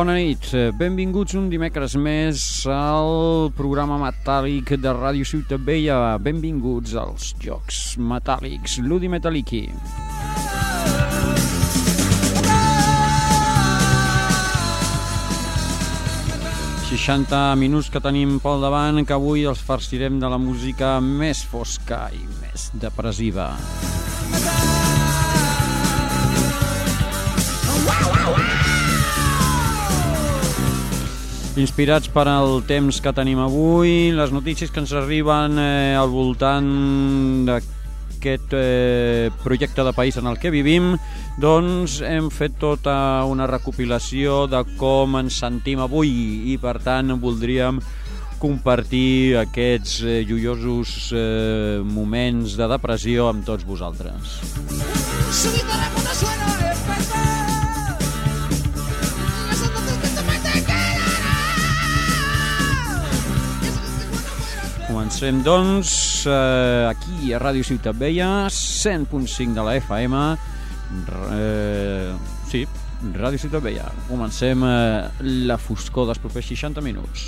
Bona nit, benvinguts un dimecres més al programa metàl·lic de Ràdio Ciutat Vella. Benvinguts als Jocs Metàl·lics, l'Udi Metalliqui. ...60 minuts que tenim pel davant, que avui els farcirem de la música més fosca i més depressiva. Inspirats per al temps que tenim avui, les notícies que ens arriben eh, al voltant d'aquest eh, projecte de país en el que vivim, doncs hem fet tota una recopilació de com ens sentim avui i per tant voldríem compartir aquests eh, joiosos eh, moments de depressió amb tots vosaltres. Su guitarra cuando suena Comencem, doncs, eh, aquí a Ràdio Ciutat Vella, 100.5 de la FM. Eh, sí, Ràdio Ciutat Vella. Comencem eh, la foscor dels propers 60 minuts.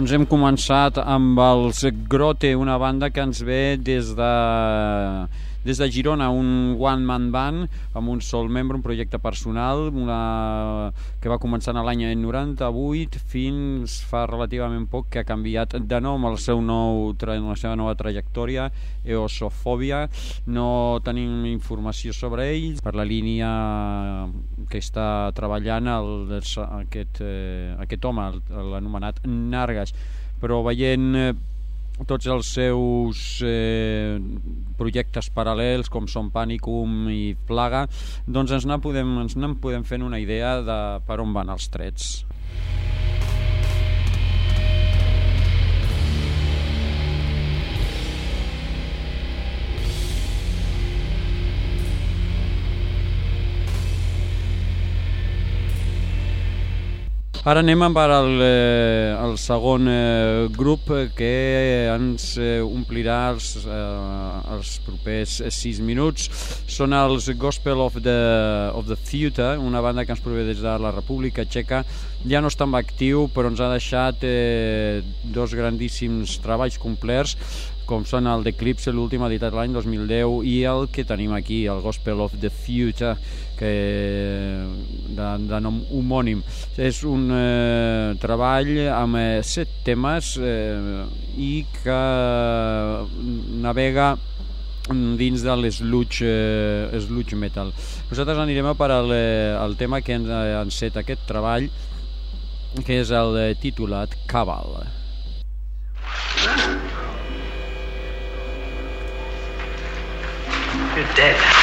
Doncs hem començat amb els Grote, una banda que ens ve des de des de Girona, un one-man band amb un sol membre, un projecte personal una... que va començar en l'any 98 fins fa relativament poc que ha canviat de nom el seu nou, la seva nova trajectòria Eosofòbia no tenim informació sobre ells per la línia que està treballant el, aquest, eh, aquest home l'anomenat Nargas. Però veient eh, tots els seus eh, projectes paral·lels com són Panicum i Plaga doncs ens n'en podem, ens podem fer una idea de per on van els trets Ara anem amb el, eh, el segon eh, grup que ens eh, omplirà els, eh, els propers 6 minuts. Són els Gospel of the, of the Future, una banda que ens prové des de la República Txeca. Ja no està en actiu, però ens ha deixat eh, dos grandíssims treballs complerts com són el d'Eclipse, l'últim editat l'any 2010, i el que tenim aquí, el Gospel of the Future, que de, de nom homònim. És un eh, treball amb eh, set temes eh, i que navega dins de l'sludge eh, sludge metal. Nosaltres anirem a per eh, el tema que ens ha set aquest treball, que és el eh, titulat Cabal. You're dead.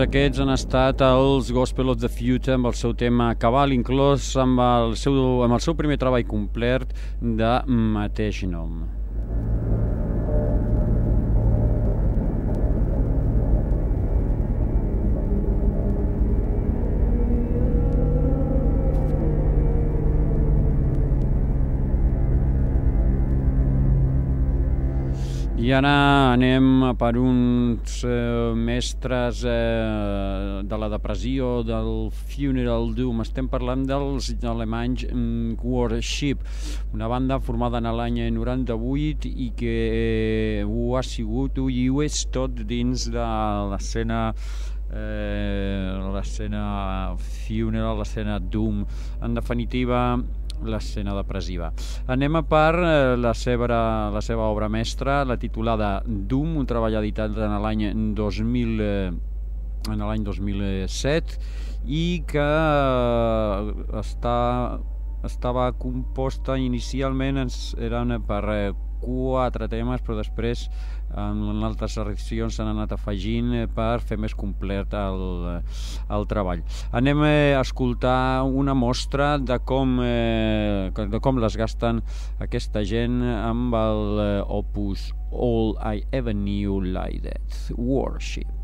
Doncs aquests han estat els Gospel of the Future amb el seu tema cabal inclòs amb el seu, amb el seu primer treball complet de mateix nom. Ara anem per uns eh, mestres eh, de la depressió, del Funeral Doom. Estem parlant dels alemanys mm, Worship, una banda formada en l'any 98 i que eh, ho ha sigut i ho és tot dins de l'escena eh, Funeral, l'escena Doom. En definitiva, l'escena depressiva. Anem a per eh, la, seva, la seva obra mestra, la titulada Doom, un treball editat en l'any 2000 eh, en l'any 2007 i que eh, està, estava composta inicialment era per quatre temes però després en altres seccions s'han anat afegint eh, per fer més complet el, el treball. Anem a escoltar una mostra de com, eh, de com les gasten aquesta gent amb el eh, opus All I Ever Knew Like That, Worship.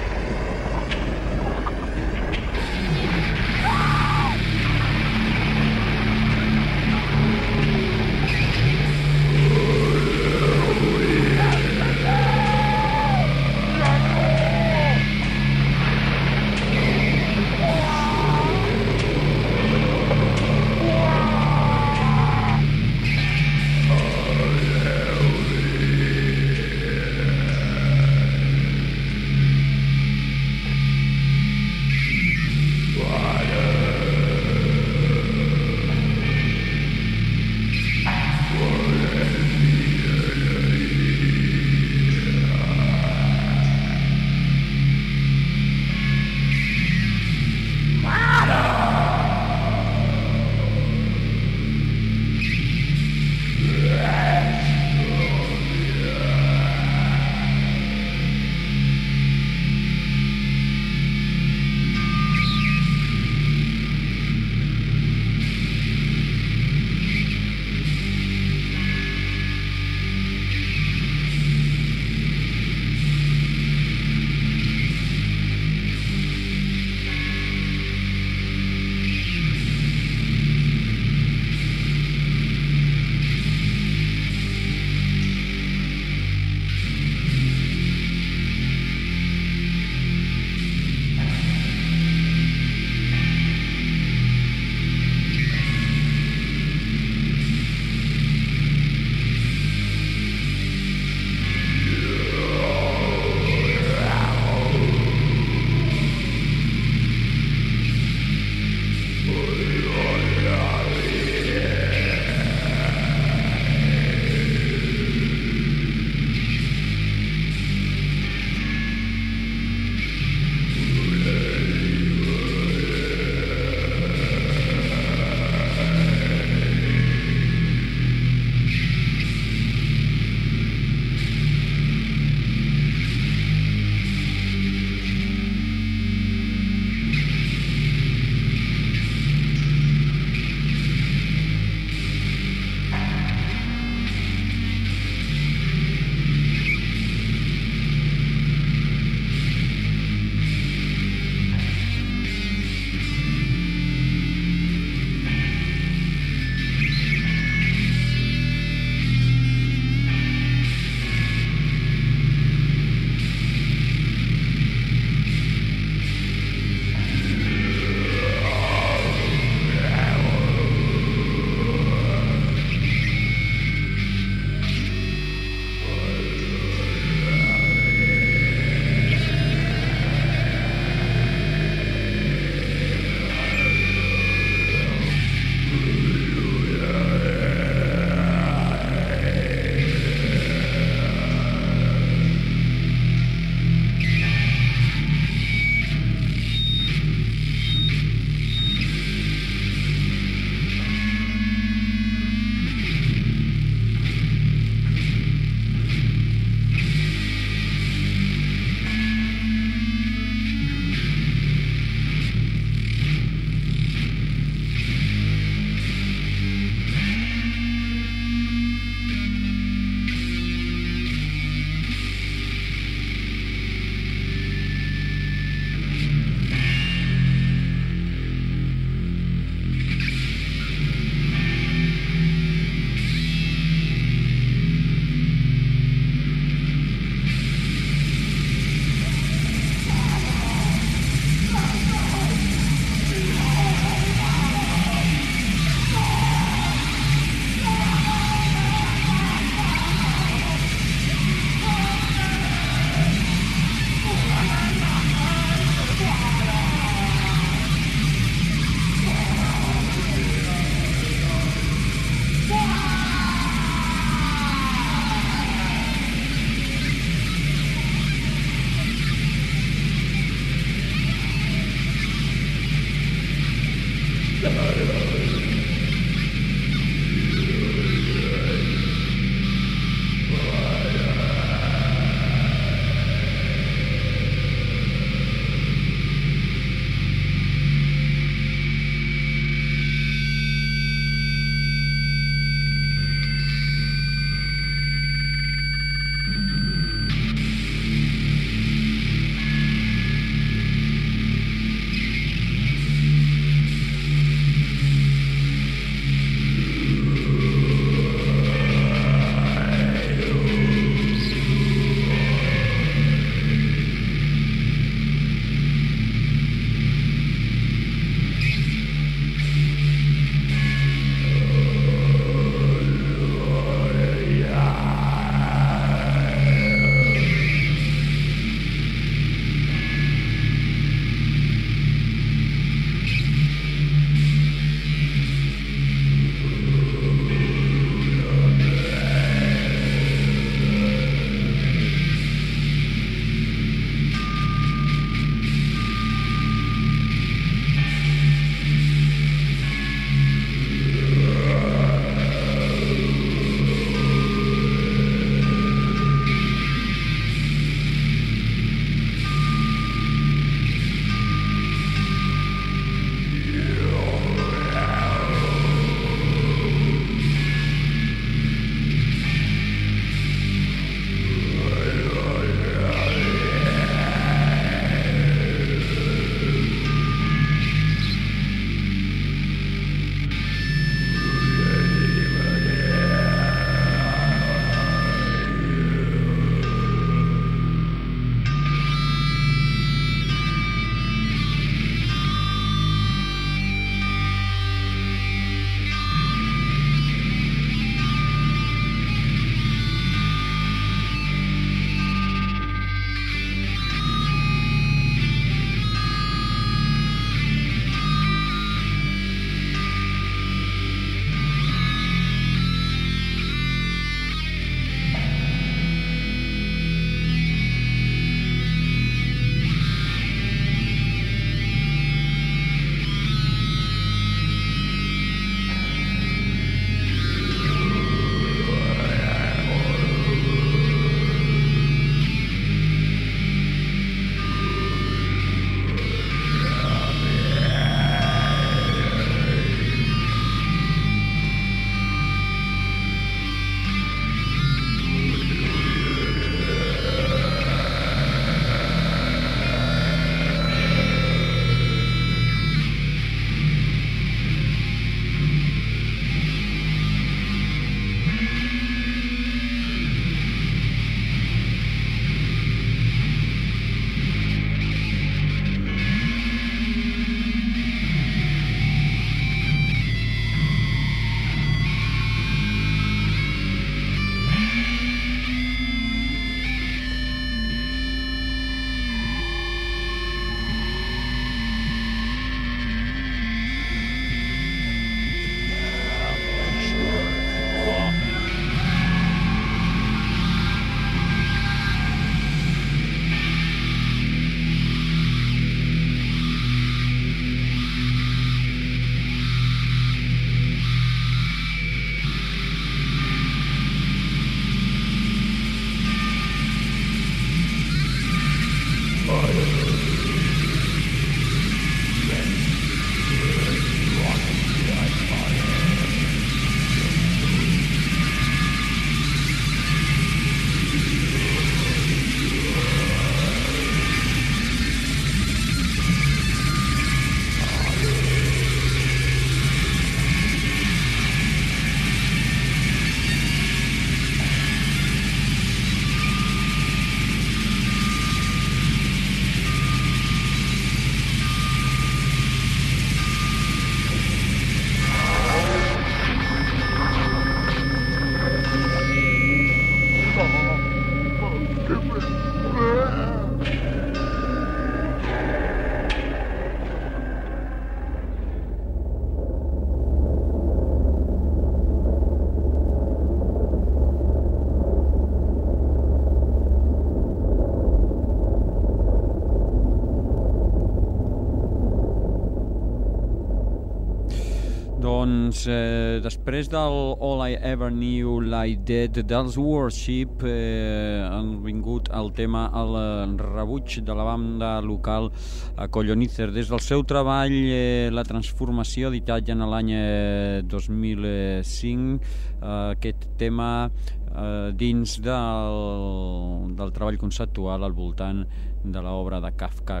Doncs eh, després del All I Ever Knew Lie Dead dels Worship eh, han vingut el tema al rebuig de la banda local a Collonizer des del seu treball eh, La Transformació editat ja en l'any eh, 2005 eh, aquest tema eh, dins del, del treball conceptual al voltant de l'obra de Kafka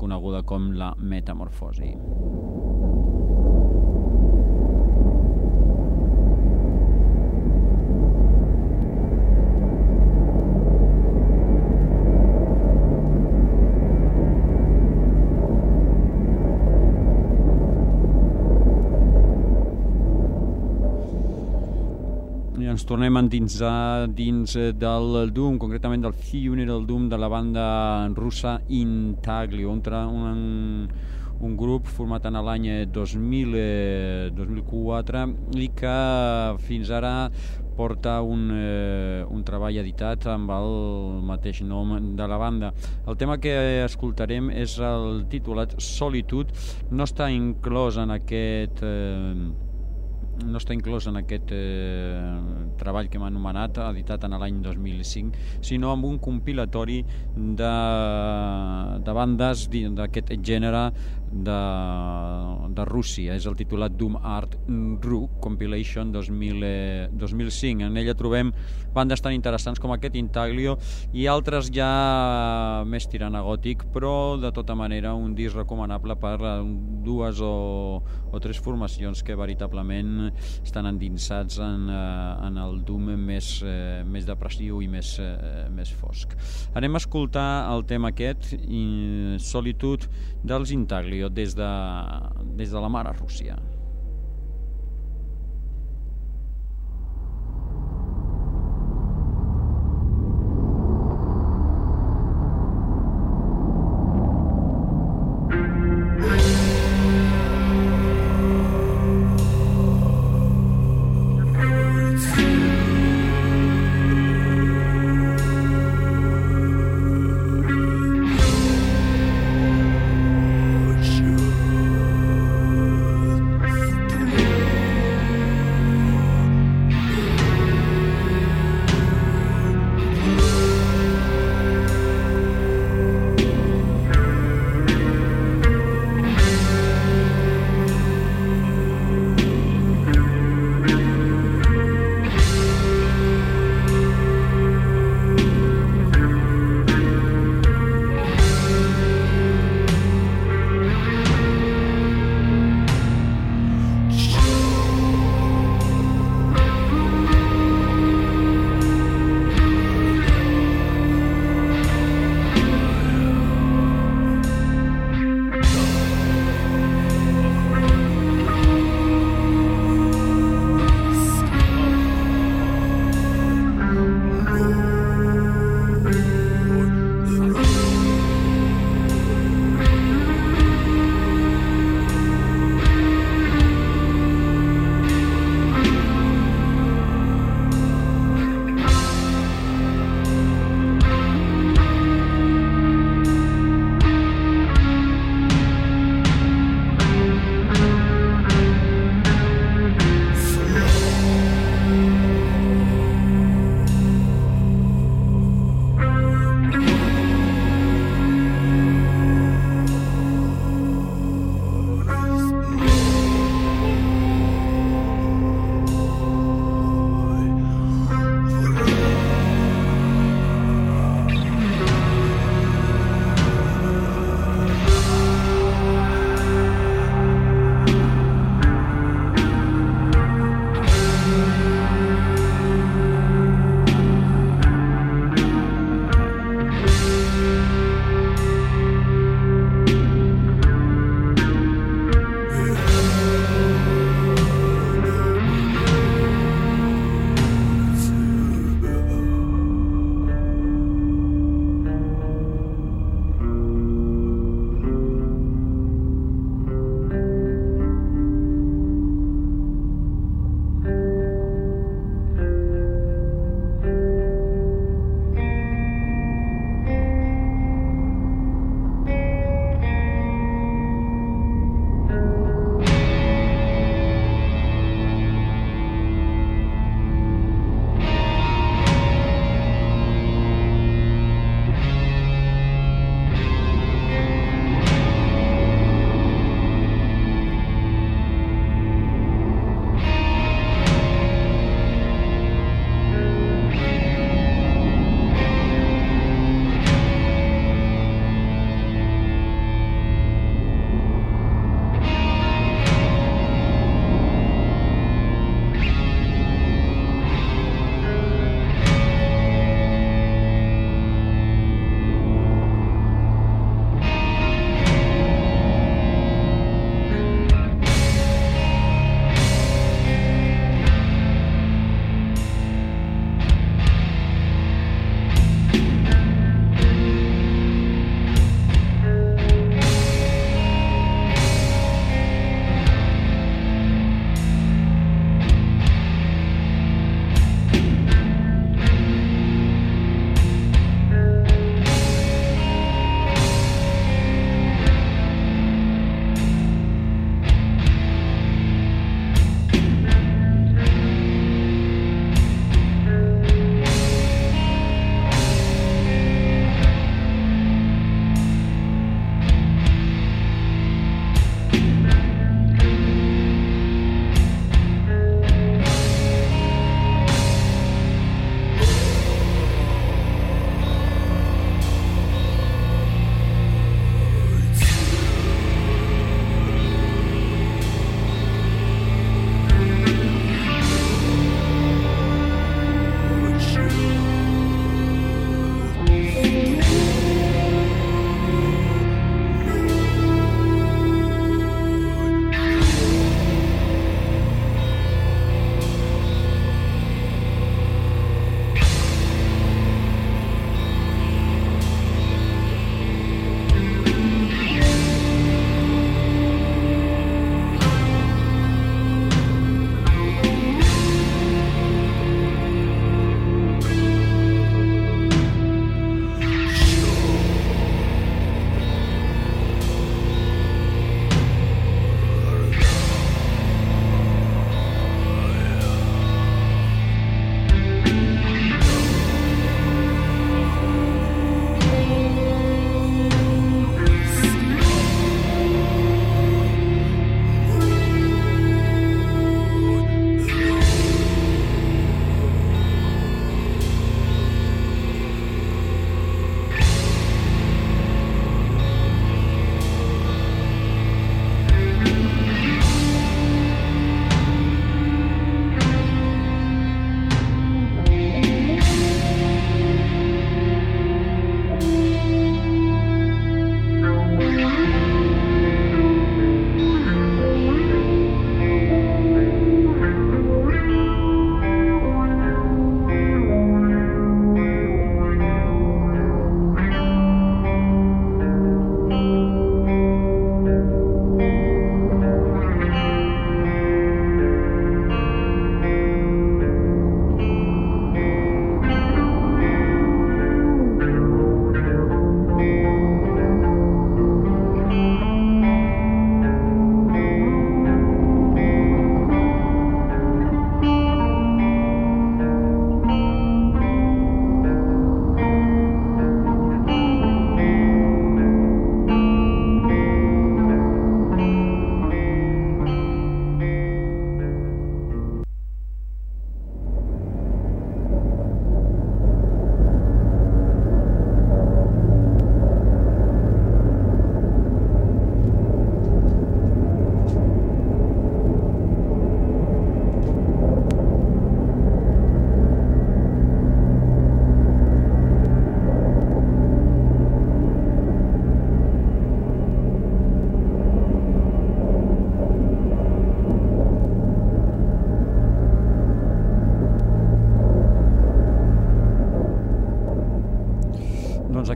coneguda com la metamorfosi. Tornem a endinsar dins eh, del Doom, concretament del Funeral Doom de la banda russa Intaglio, un, un, un grup format en l'any 2000, eh, 2004 i que fins ara porta un, eh, un treball editat amb el mateix nom de la banda. El tema que escoltarem és el titulat Solitud, no està inclòs en aquest... Eh, no està inclòs en aquest eh, treball que hem anomenat, editat en l'any 2005, sinó amb un compilatori de, de bandes d'aquest gènere de, de Rússia. És el titulat Doom Art Ru Compilation 2000, eh, 2005. En ella trobem bandes tan interessants com aquest Intaglio i altres ja més tirant a gòtic, però de tota manera un disc recomanable per dues o, o tres formacions que veritablement estan endinsats en, eh, en el Doom més, eh, més depressiu i més, eh, més fosc. Anem a escoltar el tema aquest, Solitud dels Intaglio, des de, des de la mare Rússia.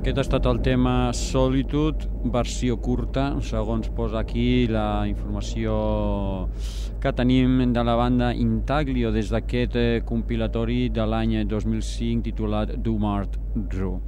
Aquest ha estat el tema Solitude, versió curta, segons posa aquí la informació que tenim de la banda Intaglio des d'aquest eh, compilatori de l'any 2005 titulat Dumart Drew.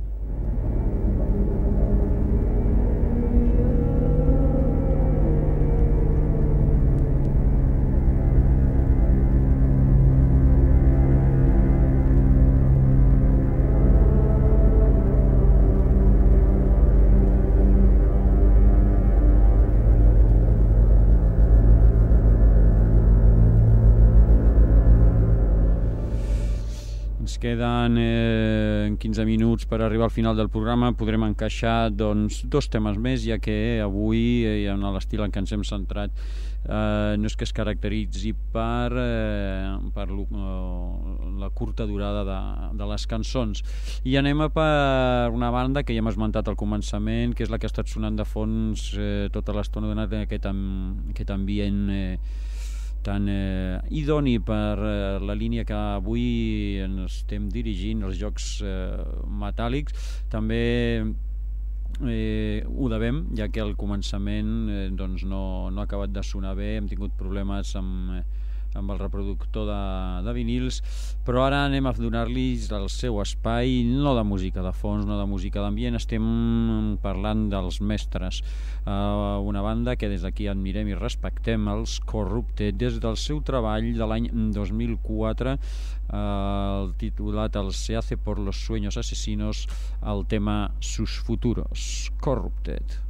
Queden eh, 15 minuts per arribar al final del programa. Podrem encaixar doncs, dos temes més, ja que avui, eh, en l'estil en què ens hem centrat, eh, no és que es caracteritzi per, eh, per eh, la curta durada de, de les cançons. I anem a per una banda que ja hem esmentat al començament, que és la que ha estat sonant de fons eh, tota l'estona donat aquest, aquest ambient eh, tan eh, idoni per eh, la línia que avui ens estem dirigint, els jocs eh, metàl·lics. També eh, ho devem, ja que al començament eh, doncs no, no ha acabat de sonar bé, hem tingut problemes amb... Eh, amb el reproductor de, de vinils, però ara anem a donar-li el seu espai, no de música de fons, no de música d'ambient, estem parlant dels mestres. Uh, una banda que des d'aquí admirem i respectem, els Corrupted, des del seu treball de l'any 2004, uh, el titulat El se hace por los sueños asesinos, el tema Sus futuros, Corrupted.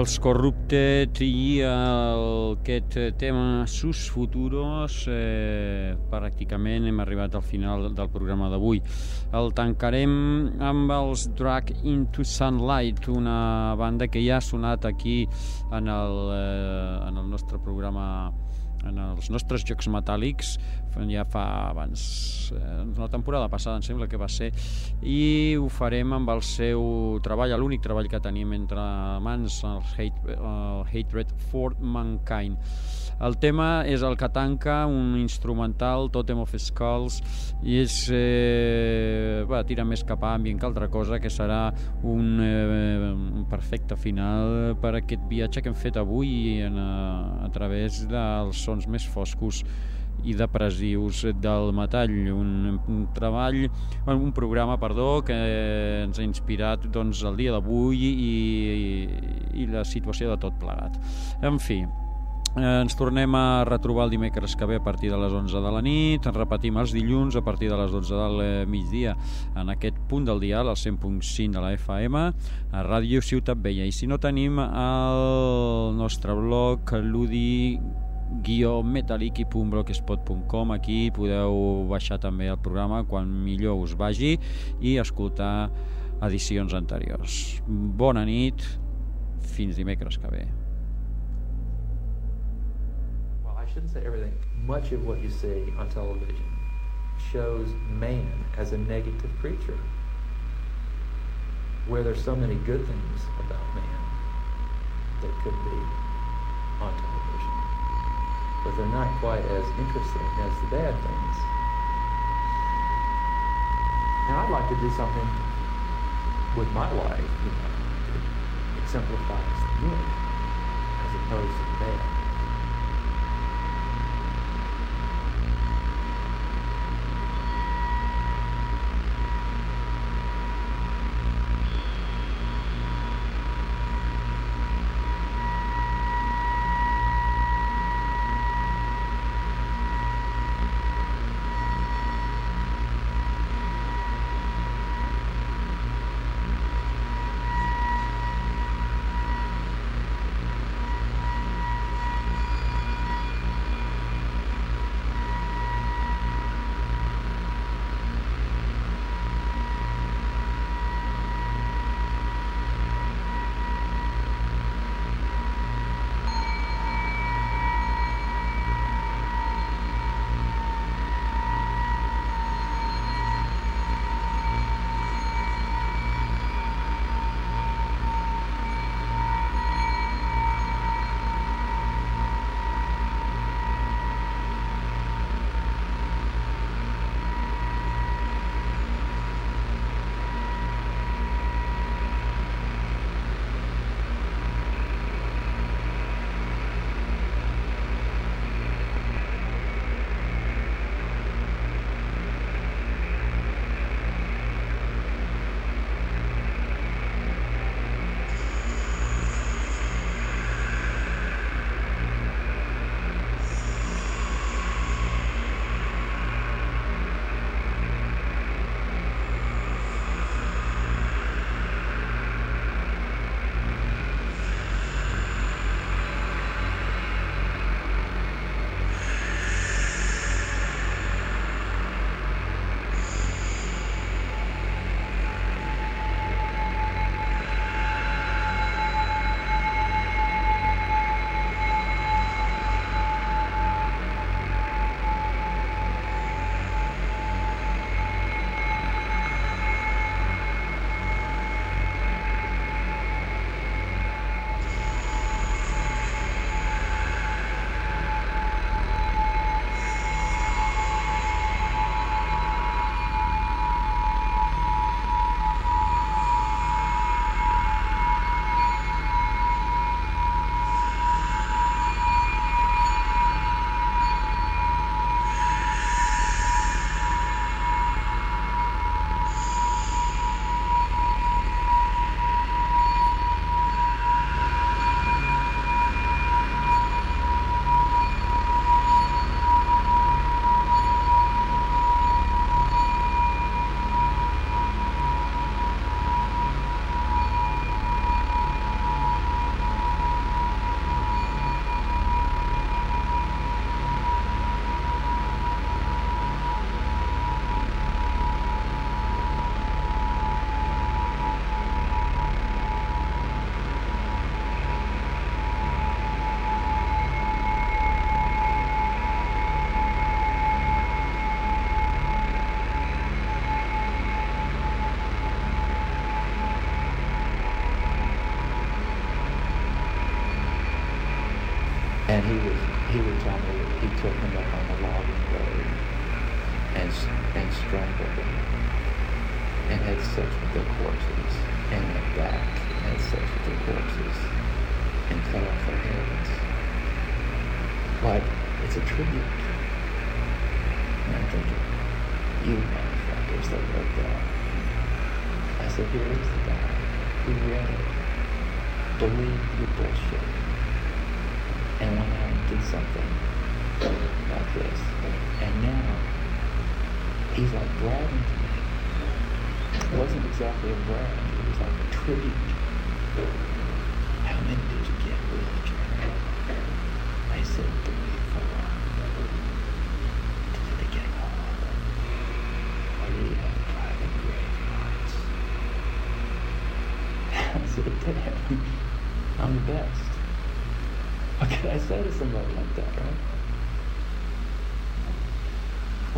Els Corrupted i el, aquest tema Sus Futuros eh, pràcticament hem arribat al final del programa d'avui. El tancarem amb els Drag Into Sunlight, una banda que ja ha sonat aquí en el, eh, en el nostre programa en els nostres jocs metàl·lics ja fa abans eh, una temporada passada em sembla que va ser i ho farem amb el seu treball, l'únic treball que tenim entre mans el, hate, el Hatred for Mankind el tema és el que tanca un instrumental, Totem of Skulls i és eh, va, tira més cap a ambient que altra cosa que serà un, eh, un perfecte final per aquest viatge que hem fet avui en, a, a través dels sons més foscos i depressius del metall. Un, un treball un programa, perdó, que ens ha inspirat doncs, el dia d'avui i, i, i la situació de tot plegat. En fi, ens tornem a retrobar el dimecres que ve a partir de les 11 de la nit, ens repetim els dilluns a partir de les 12 del migdia en aquest punt del dial, al 100.5 de la FM, a Ràdio Ciutat Vella. I si no tenim el nostre blog, l'UDI guionmetaliqui.blogspot.com aquí podeu baixar també el programa quan millor us vagi i escoltar edicions anteriors. Bona nit, fins dimecres que ve. Shouldn't say everything. Much of what you see on television shows man as a negative creature, where there's so many good things about man that could be on television, but they're not quite as interesting as the bad things. And I'd like to do something with my life, you know, that exemplifies the good as opposed to the bad.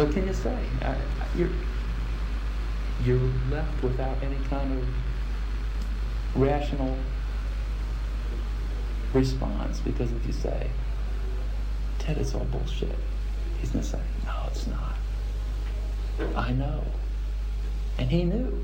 what can you say? I, you're, you're left without any kind of rational response because if you say, Ted is all bullshit, he's going to say, no, it's not. I know. And he knew.